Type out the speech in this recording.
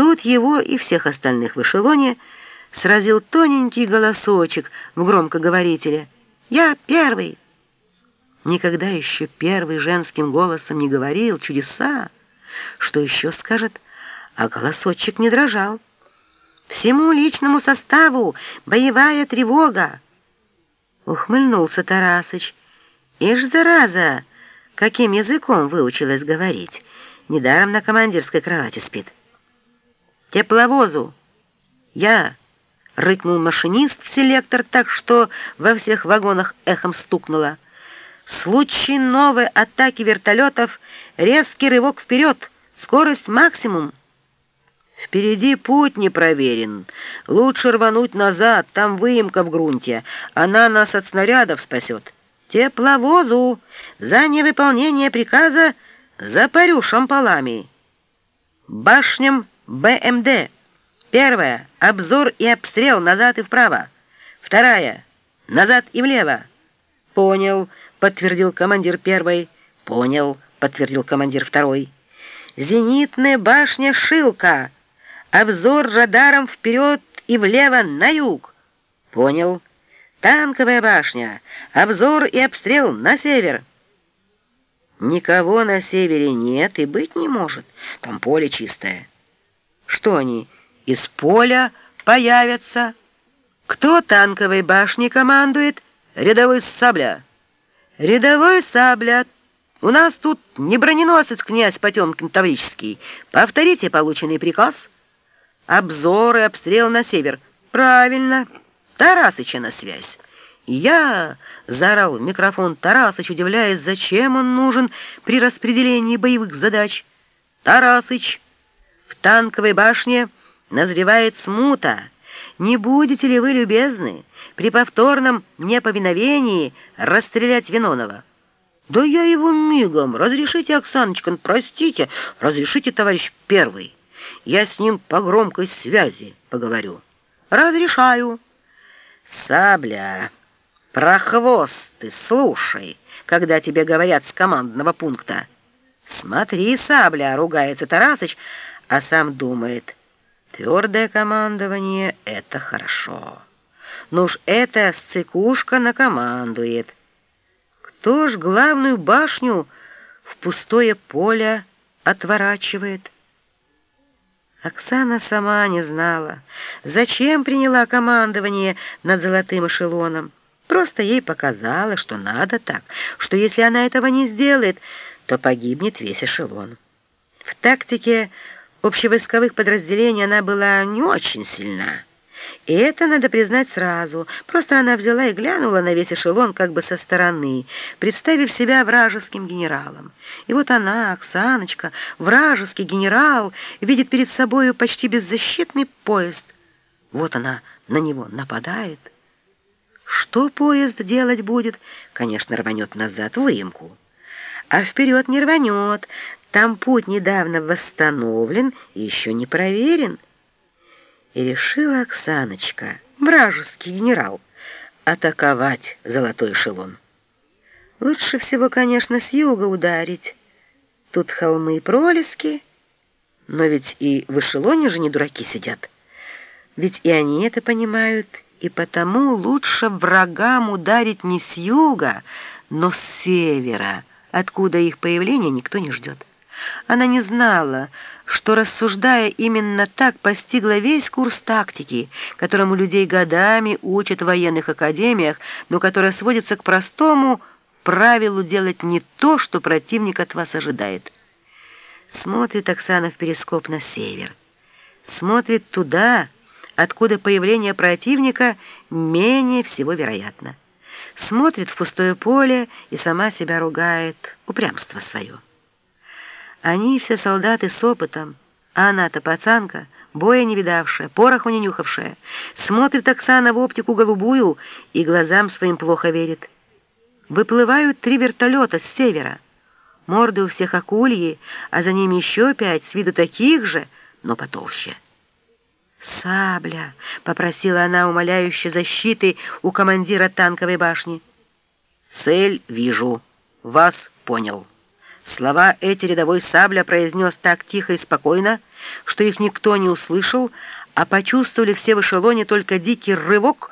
Тут его и всех остальных в эшелоне сразил тоненький голосочек в громкоговорителе. «Я первый!» Никогда еще первый женским голосом не говорил чудеса. Что еще скажет? А голосочек не дрожал. «Всему личному составу боевая тревога!» Ухмыльнулся Тарасыч. «Ишь, зараза, каким языком выучилась говорить! Недаром на командирской кровати спит!» «Тепловозу!» «Я!» — рыкнул машинист в селектор так, что во всех вагонах эхом стукнуло. случай новой атаки вертолетов резкий рывок вперед, скорость максимум!» «Впереди путь не проверен. Лучше рвануть назад, там выемка в грунте. Она нас от снарядов спасет. Тепловозу! За невыполнение приказа запарю шампалами!» «Башням БМД. Первая — обзор и обстрел назад и вправо. Вторая — назад и влево. Понял, подтвердил командир первой. Понял, подтвердил командир второй. Зенитная башня Шилка. Обзор радаром вперед и влево на юг. Понял. Танковая башня. Обзор и обстрел на север. Никого на севере нет и быть не может. Там поле чистое. Что они, из поля появятся? Кто танковой башней командует? Рядовой Сабля. Рядовой Сабля. У нас тут не броненосец князь Потемкин Таврический. Повторите полученный приказ. Обзор и обстрел на север. Правильно. Тарасыча на связь. «Я!» — заорал в микрофон Тарасыч, удивляясь, зачем он нужен при распределении боевых задач. «Тарасыч!» Танковой башне назревает смута. Не будете ли вы любезны при повторном неповиновении расстрелять Винонова? Да я его мигом. Разрешите, Оксаночка, простите, разрешите, товарищ первый. Я с ним по громкой связи поговорю. Разрешаю. Сабля, прохвост ты, слушай, когда тебе говорят с командного пункта. Смотри, Сабля, ругается Тарасыч, а сам думает, твердое командование — это хорошо. Ну уж эта сцикушка накомандует. Кто ж главную башню в пустое поле отворачивает? Оксана сама не знала, зачем приняла командование над золотым эшелоном. Просто ей показалось, что надо так, что если она этого не сделает, то погибнет весь эшелон. В тактике общевойсковых подразделений она была не очень сильна. И это надо признать сразу. Просто она взяла и глянула на весь эшелон как бы со стороны, представив себя вражеским генералом. И вот она, Оксаночка, вражеский генерал, видит перед собою почти беззащитный поезд. Вот она на него нападает. Что поезд делать будет? Конечно, рванет назад выемку. А вперед не рванет, там путь недавно восстановлен и еще не проверен. И решила Оксаночка, вражеский генерал, атаковать золотой эшелон. Лучше всего, конечно, с юга ударить. Тут холмы и пролески, но ведь и в эшелоне же не дураки сидят. Ведь и они это понимают, и потому лучше врагам ударить не с юга, но с севера, откуда их появления никто не ждет. Она не знала, что, рассуждая именно так, постигла весь курс тактики, которому людей годами учат в военных академиях, но которая сводится к простому правилу делать не то, что противник от вас ожидает. Смотрит Оксана в перископ на север. Смотрит туда, откуда появление противника менее всего вероятно. Смотрит в пустое поле и сама себя ругает, упрямство свое. Они все солдаты с опытом, а она-то пацанка, боя не видавшая, пороху не нюхавшая. Смотрит Оксана в оптику голубую и глазам своим плохо верит. Выплывают три вертолета с севера. Морды у всех акульи, а за ними еще пять, с виду таких же, но потолще. «Сабля!» — попросила она умоляюще защиты у командира танковой башни. «Цель вижу. Вас понял». Слова эти рядовой Сабля произнес так тихо и спокойно, что их никто не услышал, а почувствовали все в эшелоне только дикий рывок